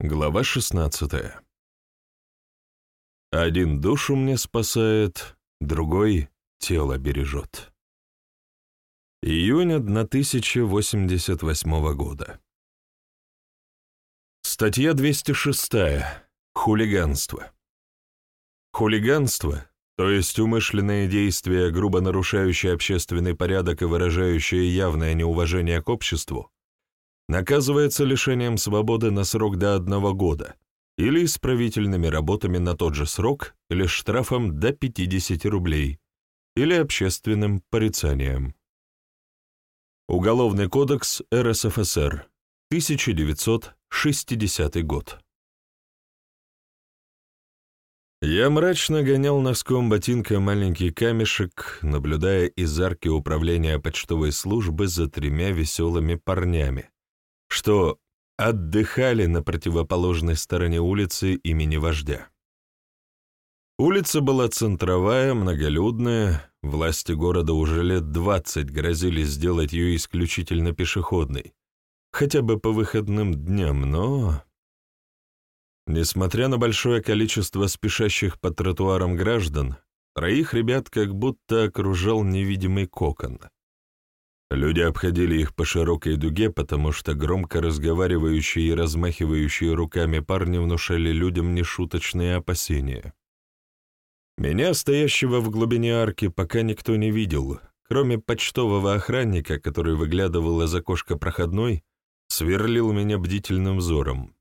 Глава 16 Один душу мне спасает, другой тело бережет. Июнь 1088 года. Статья 206. Хулиганство. Хулиганство, то есть умышленные действия, грубо нарушающие общественный порядок и выражающие явное неуважение к обществу, наказывается лишением свободы на срок до одного года или исправительными работами на тот же срок или штрафом до 50 рублей или общественным порицанием. Уголовный кодекс РСФСР, 1960 год. Я мрачно гонял носком ботинка маленький камешек, наблюдая из арки управления почтовой службы за тремя веселыми парнями, что отдыхали на противоположной стороне улицы имени вождя. Улица была центровая, многолюдная, власти города уже лет двадцать грозили сделать ее исключительно пешеходной, хотя бы по выходным дням, но... Несмотря на большое количество спешащих по тротуарам граждан, троих ребят как будто окружал невидимый кокон — Люди обходили их по широкой дуге, потому что громко разговаривающие и размахивающие руками парни внушали людям нешуточные опасения. Меня, стоящего в глубине арки, пока никто не видел, кроме почтового охранника, который выглядывал из окошка проходной, сверлил меня бдительным взором.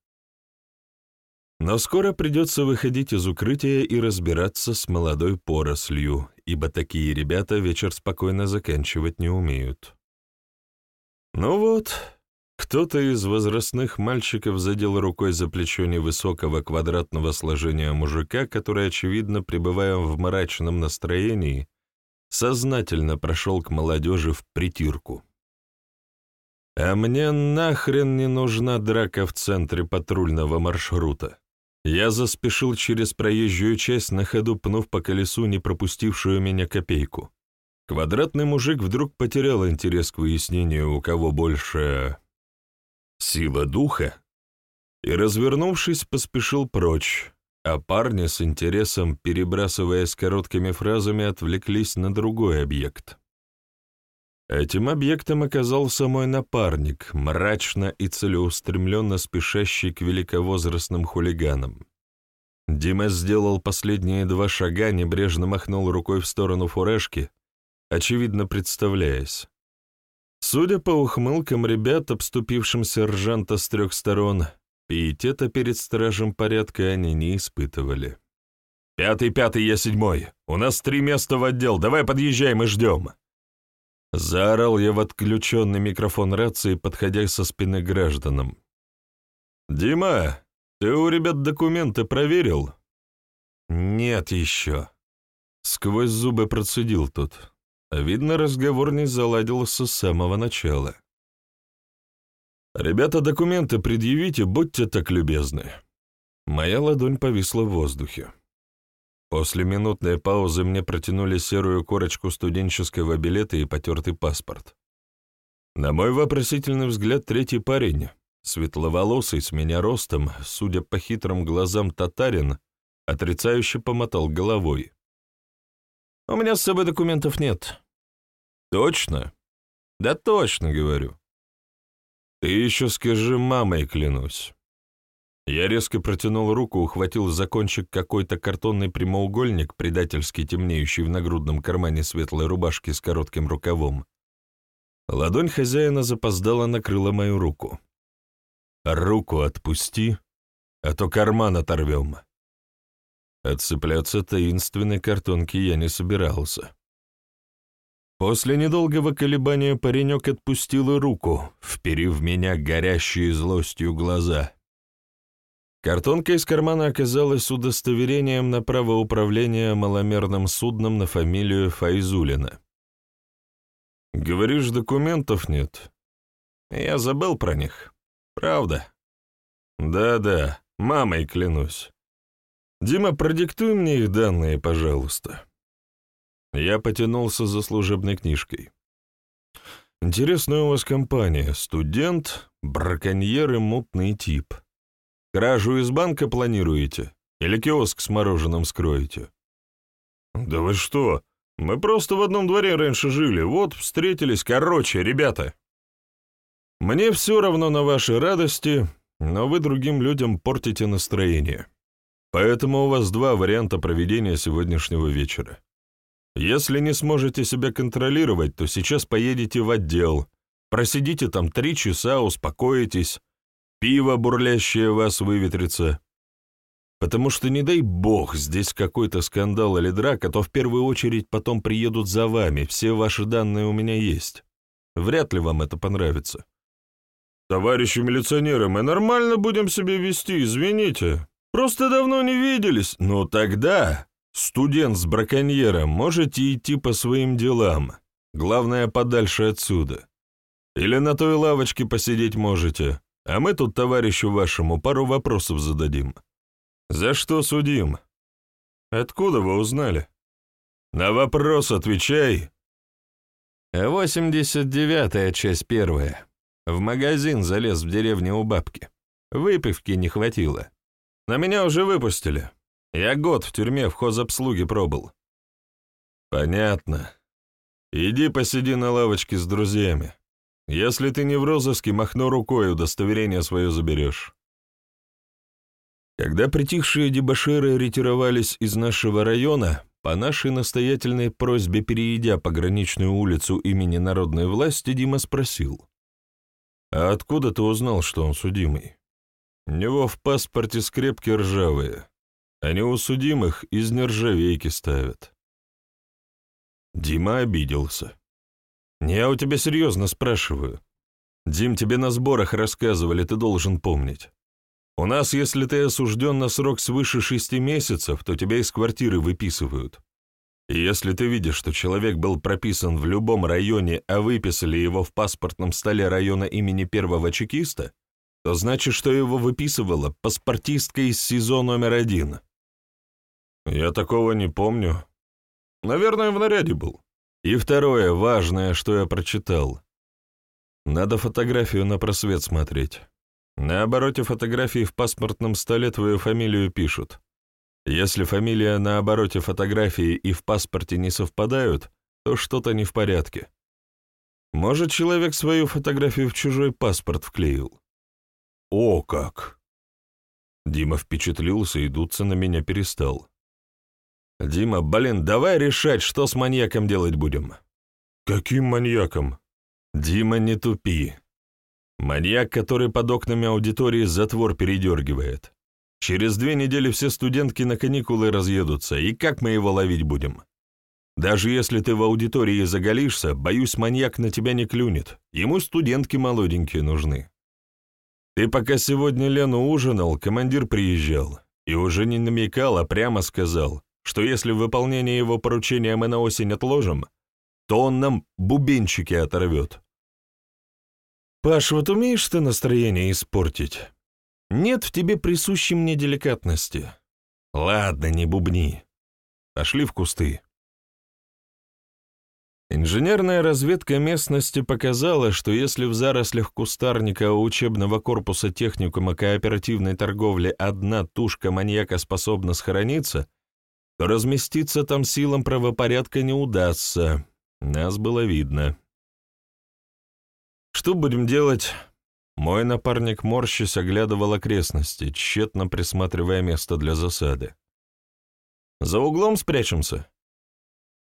Но скоро придется выходить из укрытия и разбираться с молодой порослью, ибо такие ребята вечер спокойно заканчивать не умеют. Ну вот, кто-то из возрастных мальчиков задел рукой за плечо невысокого квадратного сложения мужика, который, очевидно, пребывая в мрачном настроении, сознательно прошел к молодежи в притирку. А мне нахрен не нужна драка в центре патрульного маршрута. Я заспешил через проезжую часть, на ходу пнув по колесу не пропустившую меня копейку. Квадратный мужик вдруг потерял интерес к выяснению, у кого больше... сила духа, и, развернувшись, поспешил прочь, а парни с интересом, перебрасываясь короткими фразами, отвлеклись на другой объект. Этим объектом оказался мой напарник, мрачно и целеустремленно спешащий к великовозрастным хулиганам. Дима сделал последние два шага, небрежно махнул рукой в сторону фуражки, очевидно представляясь. Судя по ухмылкам ребят, обступившим сержанта с трех сторон, пиетета перед стражем порядка они не испытывали. «Пятый, пятый, я седьмой. У нас три места в отдел. Давай подъезжаем и ждем». Заорал я в отключенный микрофон рации, подходя со спины гражданам. «Дима, ты у ребят документы проверил?» «Нет еще». Сквозь зубы процедил тот. Видно, разговор не заладился с самого начала. «Ребята, документы предъявите, будьте так любезны». Моя ладонь повисла в воздухе. После минутной паузы мне протянули серую корочку студенческого билета и потертый паспорт. На мой вопросительный взгляд, третий парень, светловолосый, с меня ростом, судя по хитрым глазам татарин, отрицающе помотал головой. «У меня с собой документов нет». «Точно?» «Да точно, говорю». «Ты еще скажи мамой, клянусь». Я резко протянул руку, ухватил за кончик какой-то картонный прямоугольник, предательски темнеющий в нагрудном кармане светлой рубашки с коротким рукавом. Ладонь хозяина запоздала накрыла мою руку. «Руку отпусти, а то карман оторвем». Отцепляться таинственной картонки я не собирался. После недолгого колебания паренек отпустил руку, вперив меня горящие злостью глаза. Картонка из кармана оказалась удостоверением на право управления маломерным судном на фамилию Файзулина. «Говоришь, документов нет?» «Я забыл про них. Правда?» «Да-да, мамой клянусь. Дима, продиктуй мне их данные, пожалуйста». Я потянулся за служебной книжкой. «Интересная у вас компания. Студент, браконьер и мутный тип. Кражу из банка планируете? Или киоск с мороженым скроете?» «Да вы что? Мы просто в одном дворе раньше жили. Вот, встретились. Короче, ребята!» «Мне все равно на ваши радости, но вы другим людям портите настроение. Поэтому у вас два варианта проведения сегодняшнего вечера. Если не сможете себя контролировать, то сейчас поедете в отдел, просидите там три часа, успокоитесь, пиво бурлящее вас выветрится. Потому что, не дай бог, здесь какой-то скандал или драка, то в первую очередь потом приедут за вами, все ваши данные у меня есть. Вряд ли вам это понравится. «Товарищи милиционеры, мы нормально будем себя вести, извините. Просто давно не виделись. Ну тогда, студент с браконьером, можете идти по своим делам. Главное, подальше отсюда. Или на той лавочке посидеть можете, а мы тут товарищу вашему пару вопросов зададим. За что судим? Откуда вы узнали? На вопрос отвечай. Восемьдесят девятая часть первая. В магазин залез в деревне у бабки. Выпивки не хватило. На меня уже выпустили. Я год в тюрьме в хозобслуге пробыл. Понятно. Иди посиди на лавочке с друзьями. Если ты не в розыске, махну рукой, удостоверение свое заберешь. Когда притихшие дебоширы ретировались из нашего района, по нашей настоятельной просьбе перейдя пограничную улицу имени народной власти, Дима спросил. «А откуда ты узнал, что он судимый? У него в паспорте скрепки ржавые, не у судимых из нержавейки ставят». Дима обиделся. «Я у тебя серьезно спрашиваю. Дим, тебе на сборах рассказывали, ты должен помнить. У нас, если ты осужден на срок свыше шести месяцев, то тебя из квартиры выписывают. И если ты видишь, что человек был прописан в любом районе, а выписали его в паспортном столе района имени первого чекиста, то значит, что его выписывала паспортистка из СИЗО номер один. Я такого не помню. Наверное, в наряде был. И второе, важное, что я прочитал. Надо фотографию на просвет смотреть. На обороте фотографии в паспортном столе твою фамилию пишут. Если фамилия на обороте фотографии и в паспорте не совпадают, то что-то не в порядке. Может, человек свою фотографию в чужой паспорт вклеил? О, как! Дима впечатлился и дуться на меня перестал. «Дима, блин, давай решать, что с маньяком делать будем». «Каким маньяком?» «Дима, не тупи. Маньяк, который под окнами аудитории затвор передергивает. Через две недели все студентки на каникулы разъедутся, и как мы его ловить будем? Даже если ты в аудитории заголишься, боюсь, маньяк на тебя не клюнет. Ему студентки молоденькие нужны. Ты пока сегодня Лену ужинал, командир приезжал, и уже не намекал, а прямо сказал, что если выполнение его поручения мы на осень отложим, то он нам бубенчики оторвет. «Паш, вот умеешь ты настроение испортить?» Нет в тебе присущей мне деликатности. Ладно, не бубни. Пошли в кусты. Инженерная разведка местности показала, что если в зарослях кустарника у учебного корпуса техникума кооперативной торговли одна тушка маньяка способна схорониться, разместиться там силам правопорядка не удастся. Нас было видно. Что будем делать? Мой напарник морщись оглядывал окрестности, тщетно присматривая место для засады. «За углом спрячемся?»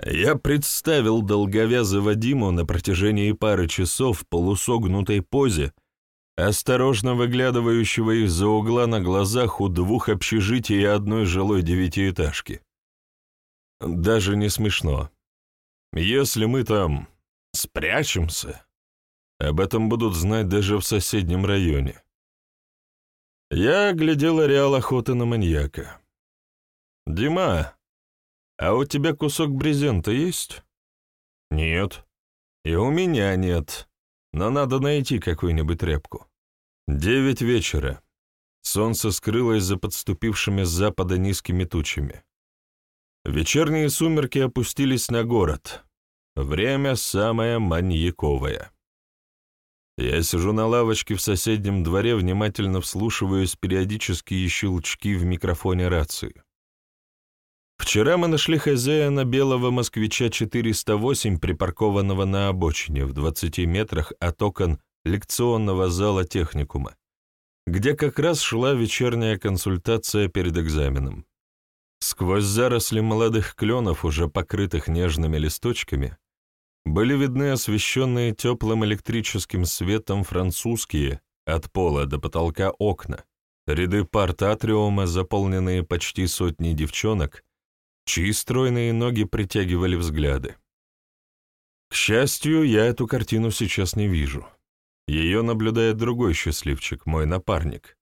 Я представил долговязого Диму на протяжении пары часов в полусогнутой позе, осторожно выглядывающего из-за угла на глазах у двух общежитий и одной жилой девятиэтажки. Даже не смешно. Если мы там спрячемся, об этом будут знать даже в соседнем районе. Я глядел ареал охоты на маньяка. «Дима, а у тебя кусок брезента есть?» «Нет». «И у меня нет, но надо найти какую-нибудь тряпку». Девять вечера. Солнце скрылось за подступившими с запада низкими тучами. Вечерние сумерки опустились на город. Время самое маньяковое. Я сижу на лавочке в соседнем дворе, внимательно вслушиваюсь периодические щелчки в микрофоне рации. Вчера мы нашли хозяина белого москвича 408, припаркованного на обочине в 20 метрах от окон лекционного зала техникума, где как раз шла вечерняя консультация перед экзаменом. Сквозь заросли молодых кленов, уже покрытых нежными листочками, были видны освещенные теплым электрическим светом французские, от пола до потолка окна, ряды парт атриума, заполненные почти сотней девчонок, чьи стройные ноги притягивали взгляды. К счастью, я эту картину сейчас не вижу. Ее наблюдает другой счастливчик, мой напарник.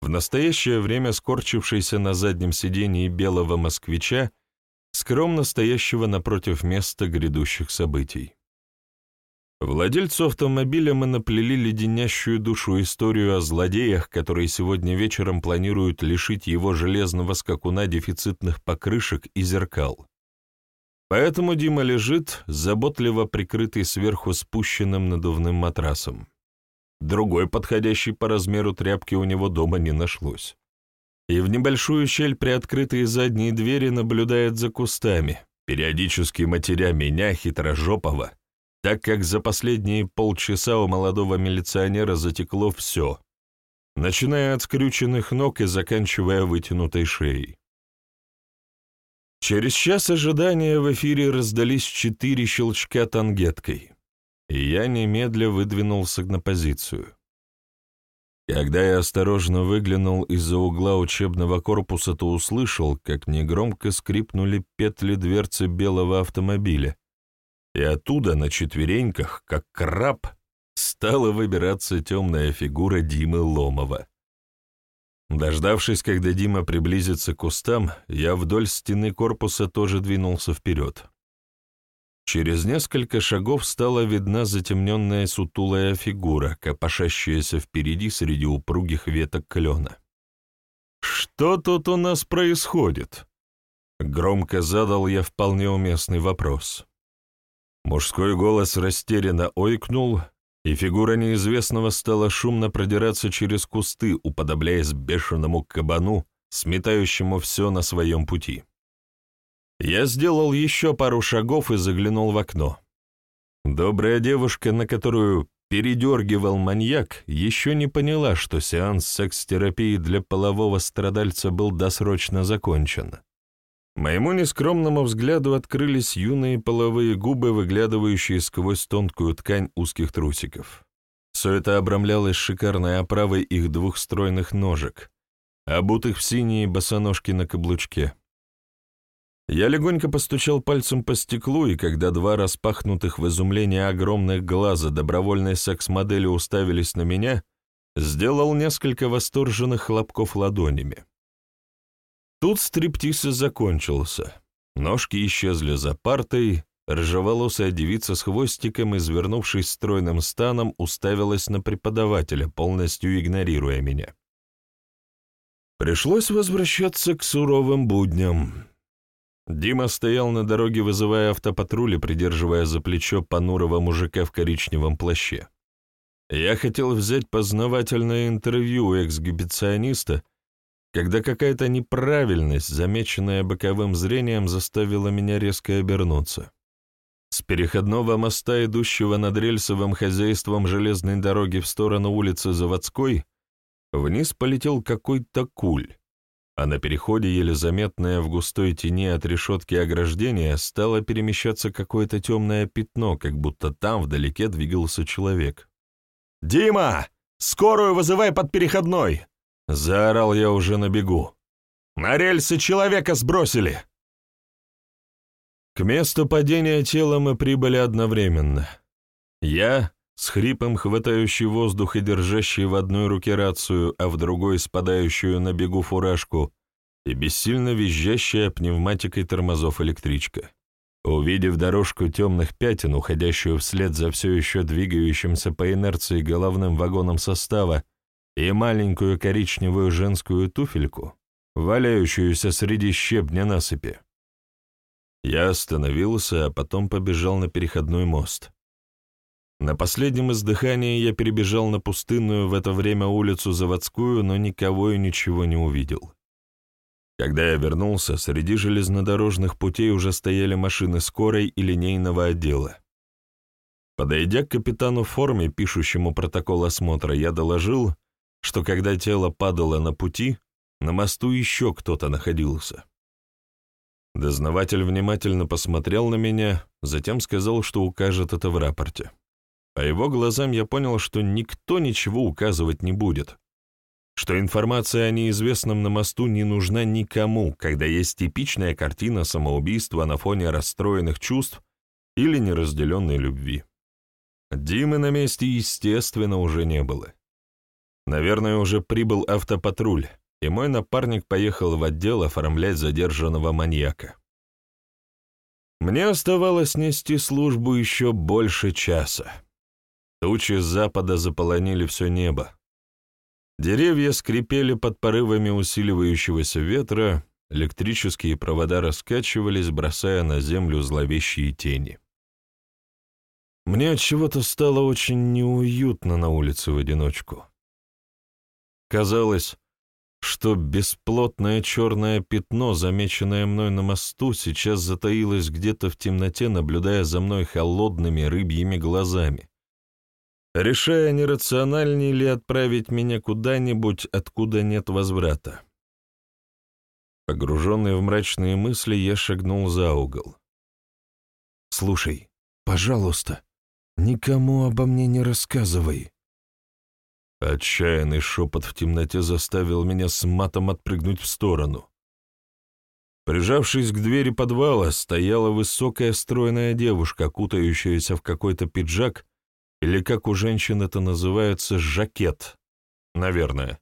В настоящее время скорчившийся на заднем сидении белого москвича скромно стоящего напротив места грядущих событий. Владельцу автомобиля мы наплели леденящую душу историю о злодеях, которые сегодня вечером планируют лишить его железного скакуна дефицитных покрышек и зеркал. Поэтому Дима лежит, заботливо прикрытый сверху спущенным надувным матрасом. Другой подходящей по размеру тряпки у него дома не нашлось и в небольшую щель приоткрытые задние двери наблюдает за кустами, периодически матеря меня, хитрожопого, так как за последние полчаса у молодого милиционера затекло все, начиная от скрюченных ног и заканчивая вытянутой шеей. Через час ожидания в эфире раздались четыре щелчка тангеткой, и я немедля выдвинулся на позицию. Когда я осторожно выглянул из-за угла учебного корпуса, то услышал, как негромко скрипнули петли дверцы белого автомобиля, и оттуда на четвереньках, как краб, стала выбираться темная фигура Димы Ломова. Дождавшись, когда Дима приблизится к кустам, я вдоль стены корпуса тоже двинулся вперед. Через несколько шагов стала видна затемненная сутулая фигура, копошащаяся впереди среди упругих веток клена. «Что тут у нас происходит?» Громко задал я вполне уместный вопрос. Мужской голос растерянно ойкнул, и фигура неизвестного стала шумно продираться через кусты, уподобляясь бешеному кабану, сметающему все на своем пути. Я сделал еще пару шагов и заглянул в окно. Добрая девушка, на которую передергивал маньяк, еще не поняла, что сеанс секс-терапии для полового страдальца был досрочно закончен. Моему нескромному взгляду открылись юные половые губы, выглядывающие сквозь тонкую ткань узких трусиков. Все это обрамлялось шикарной оправой их двух стройных ножек, обутых в синие босоножки на каблучке. Я легонько постучал пальцем по стеклу, и когда два распахнутых в изумлении огромных глаза добровольной секс-модели уставились на меня, сделал несколько восторженных хлопков ладонями. Тут стриптиз и закончился. Ножки исчезли за партой, рыжеволосая девица с хвостиком, извернувшись стройным станом, уставилась на преподавателя, полностью игнорируя меня. Пришлось возвращаться к суровым будням. Дима стоял на дороге, вызывая автопатруль и придерживая за плечо понурого мужика в коричневом плаще. Я хотел взять познавательное интервью у эксгибициониста, когда какая-то неправильность, замеченная боковым зрением, заставила меня резко обернуться. С переходного моста, идущего над рельсовым хозяйством железной дороги в сторону улицы Заводской, вниз полетел какой-то куль, а на переходе, еле заметное в густой тени от решетки ограждения, стало перемещаться какое-то темное пятно, как будто там вдалеке двигался человек. «Дима! Скорую вызывай под переходной!» — заорал я уже на бегу. «На рельсы человека сбросили!» К месту падения тела мы прибыли одновременно. Я, с хрипом хватающий воздух и держащий в одной руке рацию, а в другой спадающую на бегу фуражку, и бессильно визжащая пневматикой тормозов электричка. Увидев дорожку темных пятен, уходящую вслед за все еще двигающимся по инерции головным вагоном состава, и маленькую коричневую женскую туфельку, валяющуюся среди щебня насыпи, я остановился, а потом побежал на переходной мост. На последнем издыхании я перебежал на пустынную в это время улицу Заводскую, но никого и ничего не увидел. Когда я вернулся, среди железнодорожных путей уже стояли машины скорой и линейного отдела. Подойдя к капитану в форме, пишущему протокол осмотра, я доложил, что когда тело падало на пути, на мосту еще кто-то находился. Дознаватель внимательно посмотрел на меня, затем сказал, что укажет это в рапорте. По его глазам я понял, что никто ничего указывать не будет, что информация о неизвестном на мосту не нужна никому, когда есть типичная картина самоубийства на фоне расстроенных чувств или неразделенной любви. Димы на месте, естественно, уже не было. Наверное, уже прибыл автопатруль, и мой напарник поехал в отдел оформлять задержанного маньяка. Мне оставалось нести службу еще больше часа. Тучи с запада заполонили все небо. Деревья скрипели под порывами усиливающегося ветра, электрические провода раскачивались, бросая на землю зловещие тени. Мне от чего-то стало очень неуютно на улице в одиночку. Казалось, что бесплотное черное пятно, замеченное мной на мосту, сейчас затаилось где-то в темноте, наблюдая за мной холодными рыбьими глазами, решая, не рациональнее ли отправить меня куда-нибудь, откуда нет возврата. Погруженный в мрачные мысли, я шагнул за угол. «Слушай, пожалуйста», Никому обо мне не рассказывай. Отчаянный шепот в темноте заставил меня с матом отпрыгнуть в сторону. Прижавшись к двери подвала, стояла высокая стройная девушка, кутающаяся в какой-то пиджак, или, как у женщин это называется, жакет, наверное.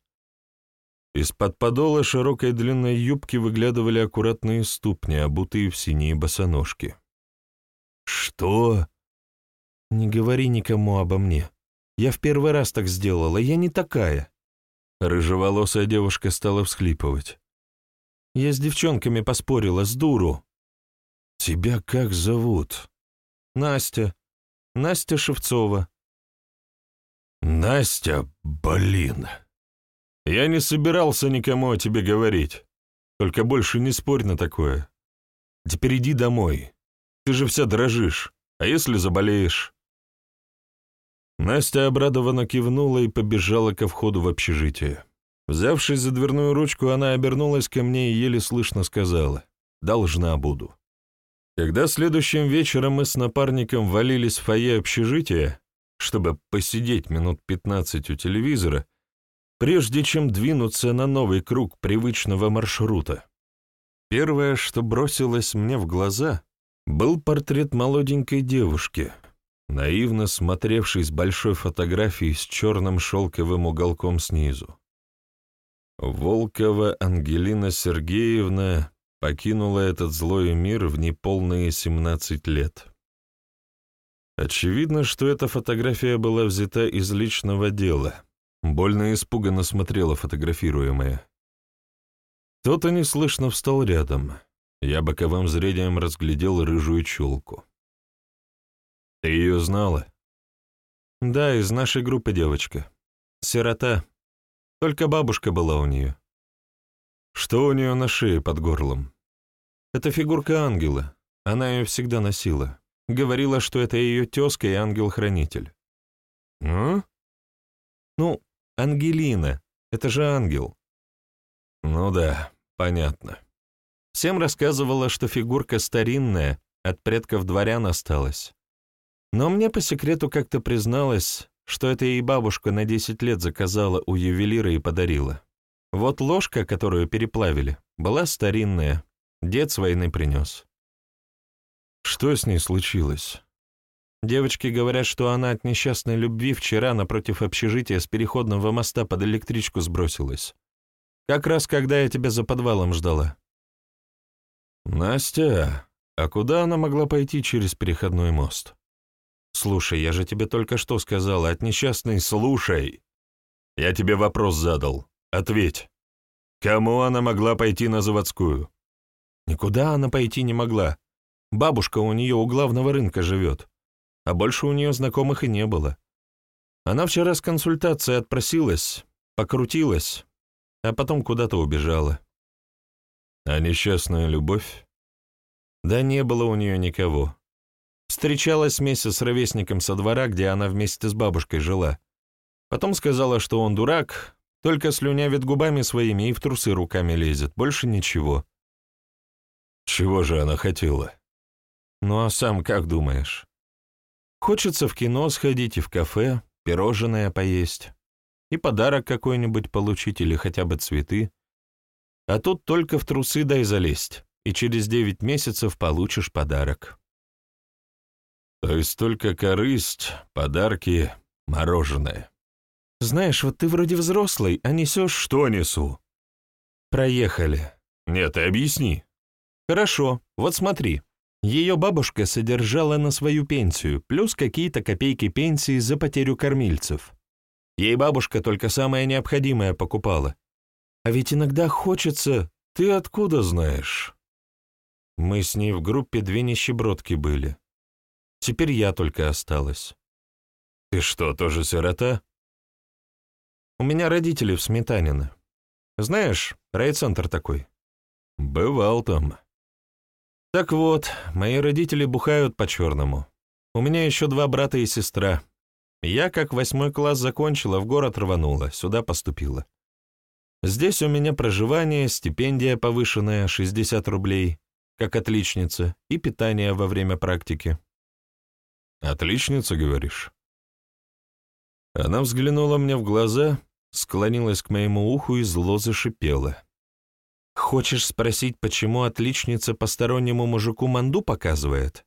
Из-под подола широкой длинной юбки выглядывали аккуратные ступни, обутые в синие босоножки. «Что?» «Не говори никому обо мне. Я в первый раз так сделала, я не такая». Рыжеволосая девушка стала всхлипывать. «Я с девчонками поспорила, с дуру». «Тебя как зовут?» «Настя. Настя Шевцова». «Настя, блин. Я не собирался никому о тебе говорить. Только больше не спорь на такое. Теперь иди домой. Ты же вся дрожишь. А если заболеешь?» Настя обрадованно кивнула и побежала ко входу в общежитие. Взявшись за дверную ручку, она обернулась ко мне и еле слышно сказала «Должна буду». Когда следующим вечером мы с напарником валились в фойе общежития, чтобы посидеть минут пятнадцать у телевизора, прежде чем двинуться на новый круг привычного маршрута, первое, что бросилось мне в глаза, был портрет молоденькой девушки, наивно смотревший с большой фотографией с черным шелковым уголком снизу. Волкова Ангелина Сергеевна покинула этот злой мир в неполные 17 лет. Очевидно, что эта фотография была взята из личного дела. Больно испуганно смотрела фотографируемая. Кто-то неслышно встал рядом. Я боковым зрением разглядел рыжую челку. Ты ее знала? Да, из нашей группы девочка. Сирота. Только бабушка была у нее. Что у нее на шее под горлом? Это фигурка ангела. Она ее всегда носила. Говорила, что это ее тезка и ангел-хранитель. А? Ну, Ангелина. Это же ангел. Ну да, понятно. Всем рассказывала, что фигурка старинная, от предков дворян осталась. Но мне по секрету как-то призналась, что это ей бабушка на 10 лет заказала у ювелира и подарила. Вот ложка, которую переплавили, была старинная, дед с войны принес. Что с ней случилось? Девочки говорят, что она от несчастной любви вчера напротив общежития с переходного моста под электричку сбросилась. Как раз когда я тебя за подвалом ждала. Настя, а куда она могла пойти через переходной мост? «Слушай, я же тебе только что сказала, от несчастной слушай!» «Я тебе вопрос задал. Ответь. Кому она могла пойти на заводскую?» «Никуда она пойти не могла. Бабушка у нее у главного рынка живет. а больше у нее знакомых и не было. Она вчера с консультацией отпросилась, покрутилась, а потом куда-то убежала. А несчастная любовь? Да не было у нее никого. Встречалась вместе с ровесником со двора, где она вместе с бабушкой жила. Потом сказала, что он дурак, только слюнявит губами своими и в трусы руками лезет, больше ничего. Чего же она хотела? Ну а сам как думаешь? Хочется в кино сходить и в кафе, пирожное поесть, и подарок какой-нибудь получить или хотя бы цветы. А тут только в трусы дай залезть, и через девять месяцев получишь подарок. То есть только корысть, подарки, мороженое. Знаешь, вот ты вроде взрослый, а несешь... Что несу? Проехали. Нет, ты объясни. Хорошо, вот смотри. Ее бабушка содержала на свою пенсию, плюс какие-то копейки пенсии за потерю кормильцев. Ей бабушка только самое необходимое покупала. А ведь иногда хочется... Ты откуда знаешь? Мы с ней в группе две нищебродки были. Теперь я только осталась. Ты что, тоже сирота? У меня родители в Сметанино. Знаешь, райцентр такой. Бывал там. Так вот, мои родители бухают по-черному. У меня еще два брата и сестра. Я, как восьмой класс закончила, в город рванула, сюда поступила. Здесь у меня проживание, стипендия повышенная, 60 рублей, как отличница, и питание во время практики. «Отличница, говоришь?» Она взглянула мне в глаза, склонилась к моему уху и зло зашипела. «Хочешь спросить, почему отличница постороннему мужику манду показывает?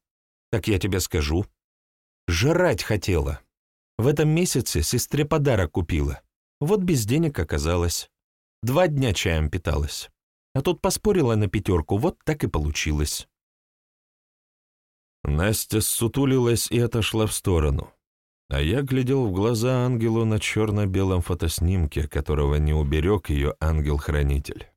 Так я тебе скажу. Жрать хотела. В этом месяце сестре подарок купила. Вот без денег оказалось. Два дня чаем питалась. А тут поспорила на пятерку, вот так и получилось». Настя ссутулилась и отошла в сторону. А я глядел в глаза ангелу на черно-белом фотоснимке, которого не уберег ее ангел-хранитель.